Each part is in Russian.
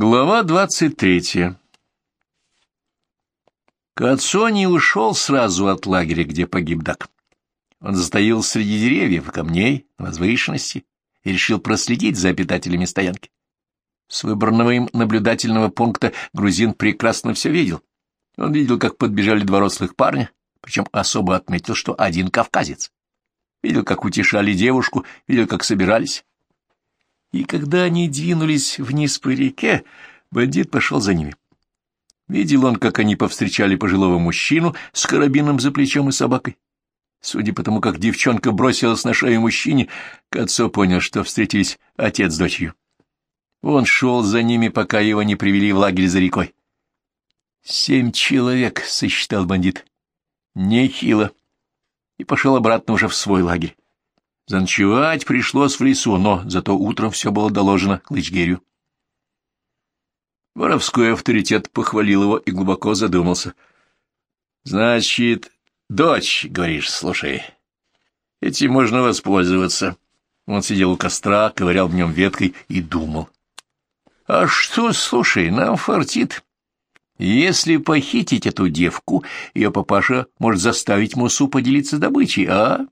Глава двадцать третья Кацо не ушел сразу от лагеря, где погиб Дак. Он застоял среди деревьев и камней возвышенности и решил проследить за обитателями стоянки. С выбранного им наблюдательного пункта грузин прекрасно все видел. Он видел, как подбежали два рослых парня, причем особо отметил, что один кавказец. Видел, как утешали девушку, видел, как собирались. И когда они двинулись вниз по реке, бандит пошел за ними. Видел он, как они повстречали пожилого мужчину с карабином за плечом и собакой. Судя по тому, как девчонка бросилась на шею мужчине, Кацо понял, что встретились отец с дочерью. Он шел за ними, пока его не привели в лагерь за рекой. «Семь человек», — сосчитал бандит. «Нехило». И пошел обратно уже в свой лагерь. Заночевать пришлось в лесу, но зато утром все было доложено Клычгерю. Воровской авторитет похвалил его и глубоко задумался. — Значит, дочь, говоришь, слушай, этим можно воспользоваться. Он сидел у костра, ковырял в нем веткой и думал. — А что, слушай, нам фартит. Если похитить эту девку, ее папаша может заставить Мусу поделиться добычей, а?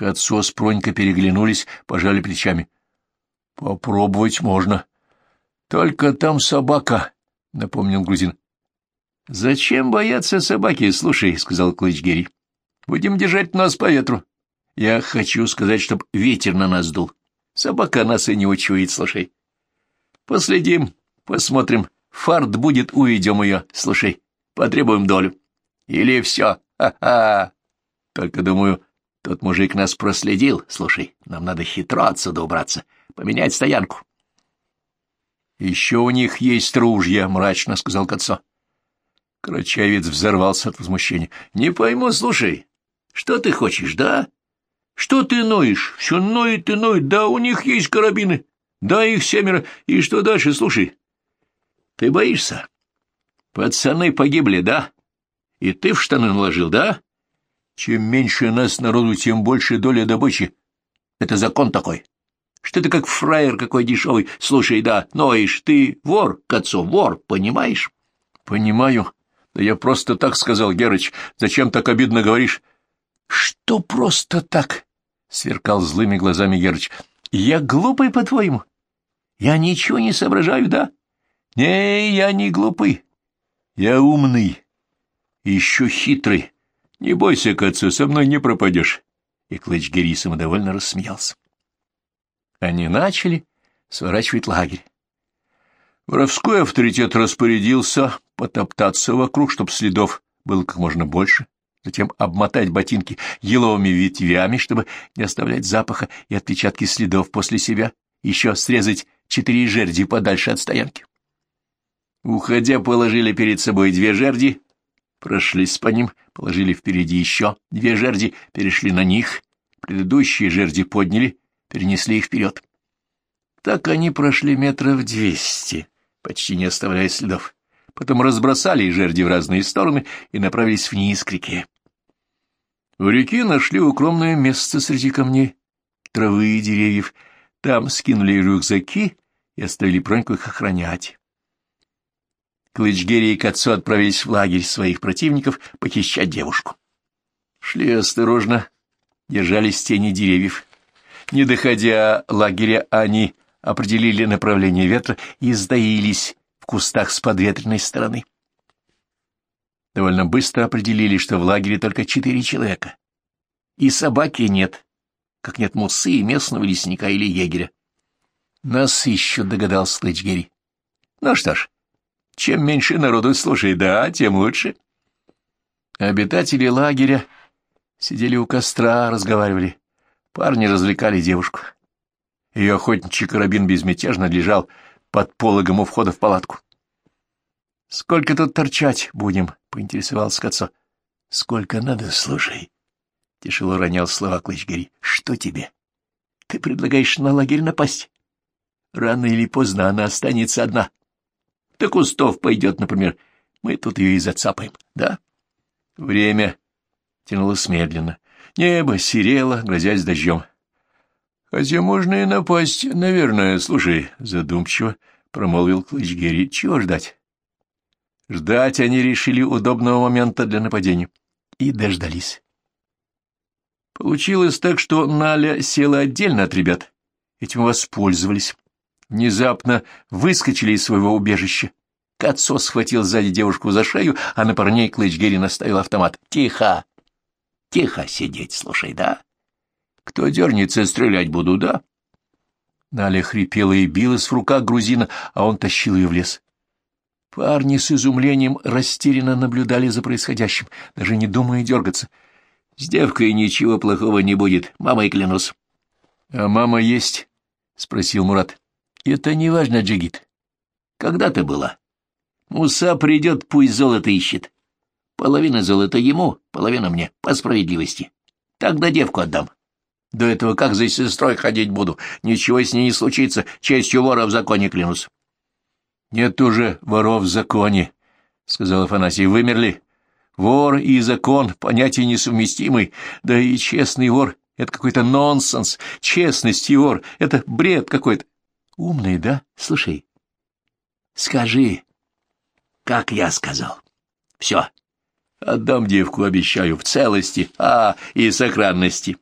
Кацо с Пронька переглянулись, пожали плечами. — Попробовать можно. — Только там собака, — напомнил грузин. — Зачем бояться собаки, слушай, — сказал Клыч Герри. — Будем держать нос по ветру. Я хочу сказать, чтоб ветер на нас дул. Собака нас и не учует, слушай. Последим, посмотрим. Фарт будет, увидим ее, слушай. Потребуем долю. Или все, ха-ха. Только, думаю, тот мужик нас проследил. Слушай, нам надо хитро отсюда убраться, поменять стоянку. — Еще у них есть ружья, — мрачно сказал Кацо. Крачавец взорвался от возмущения. — Не пойму, слушай, что ты хочешь, да? Что ты ноешь? Все ноет и ноет. Да, у них есть карабины. Да, их семеро. И что дальше, слушай? Ты боишься? Пацаны погибли, да? И ты в штаны наложил, да? Чем меньше нас народу, тем больше доля добычи. Это закон такой. Что ты как фраер какой дешевый. Слушай, да, ноешь, ты вор, к отцу, вор, понимаешь? Понимаю. Да я просто так сказал, Герыч. Зачем так обидно говоришь? Что просто так? Сверкал злыми глазами Герыч. Я глупый, по-твоему? Я ничего не соображаю, да? Не, я не глупый. Я умный. Еще хитрый. Не бойся, Кацу, со мной не пропадешь. И Клыч Гири самодовольно рассмеялся. Они начали сворачивать лагерь. Воровской авторитет распорядился потоптаться вокруг, чтобы следов было как можно больше, затем обмотать ботинки еловыми ветвями, чтобы не оставлять запаха и отпечатки следов после себя, еще срезать четыре жерди подальше от стоянки. Уходя, положили перед собой две жерди прошлись по ним, положили впереди еще две жерди, перешли на них, предыдущие жерди подняли, перенесли их вперед. Так они прошли метров двести, почти не оставляя следов. Потом разбросали жерди в разные стороны и направились вниз к реке. У реки нашли укромное место среди камней, травы и деревьев. Там скинули рюкзаки и оставили Проньку их охранять. Клычгери и Кацу отправились в лагерь своих противников похищать девушку. Шли осторожно, держались тени деревьев. Не доходя лагеря, они определили направление ветра и сдаились в кустах с подветренной стороны. Довольно быстро определили, что в лагере только четыре человека. И собаки нет, как нет мусы и местного лесника или егеря. Нас ищут, догадался Лычгери. Ну что ж, чем меньше народу слушай, да, тем лучше. Обитатели лагеря сидели у костра, разговаривали. Парни развлекали девушку. Ее охотничий карабин безмятежно лежал под пологом у входа в палатку. — Сколько тут торчать будем? — поинтересовался Кацо. — Сколько надо, слушай. Тяжело ронял слова Клычгари. — Что тебе? Ты предлагаешь на лагерь напасть? Рано или поздно она останется одна до кустов пойдет, например. Мы тут ее и зацапаем, да? Время тянулось медленно. Небо серело, грозясь дождем. Хотя можно и напасть, наверное, слушай, задумчиво — промолвил Клычгерри. — Чего ждать? Ждать они решили удобного момента для нападения. И дождались. Получилось так, что Наля села отдельно от ребят. Этим воспользовались. Внезапно выскочили из своего убежища. Кацо схватил сзади девушку за шею, а на парней Клычгерри наставил автомат. «Тихо! Тихо сидеть, слушай, да? Кто дернется, стрелять буду, да?» Наля хрипела и билась в руках грузина, а он тащил ее в лес. Парни с изумлением растерянно наблюдали за происходящим, даже не думая дергаться. — С девкой ничего плохого не будет, мамой клянусь. — А мама есть? — спросил Мурат. — Это не важно, Джигит. — Когда ты была? Муса придет, пусть золото ищет. Половина золота ему, половина мне, по справедливости. Тогда девку отдам. До этого как за сестрой ходить буду? Ничего с ней не случится, честью вора в законе клянусь. — Нет уже воров в законе, — сказал Афанасий. — Вымерли. Вор и закон — понятия несовместимы. Да и честный вор — это какой-то нонсенс. Честность и вор — это бред какой-то. Умный, да? Слушай, скажи, как я сказал. Все. Отдам девку, обещаю, в целости, а и сохранности.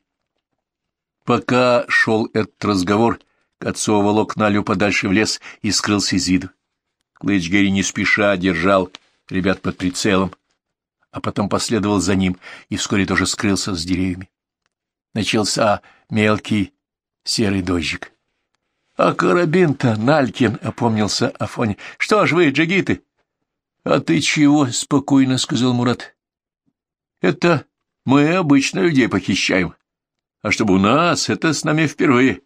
Пока шел этот разговор, Кацо волок Налю подальше в лес и скрылся из виду. Клычгери не спеша держал ребят под прицелом, а потом последовал за ним и вскоре тоже скрылся с деревьями. Начался мелкий серый дождик. — А карабин-то, Налькин, — опомнился Афоня. — Что ж вы, джигиты? — А ты чего? — спокойно сказал Мурат. — Это мы обычно людей похищаем. А чтобы у нас, это с нами впервые.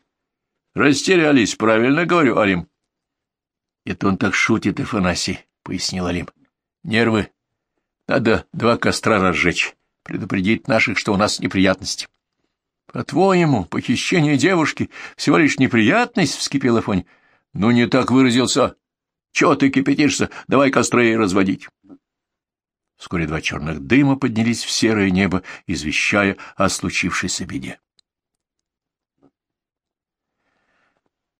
Растерялись, правильно говорю, Алим? — Это он так шутит, Афанасий, — пояснил Алим. — Нервы. Надо два костра разжечь, предупредить наших, что у нас неприятности. — По-твоему, похищение девушки — всего лишь неприятность? — вскипел Афонь. — Ну, не так выразился. Чего ты кипятишься? Давай костры разводить. Вскоре два черных дыма поднялись в серое небо, извещая о случившейся беде.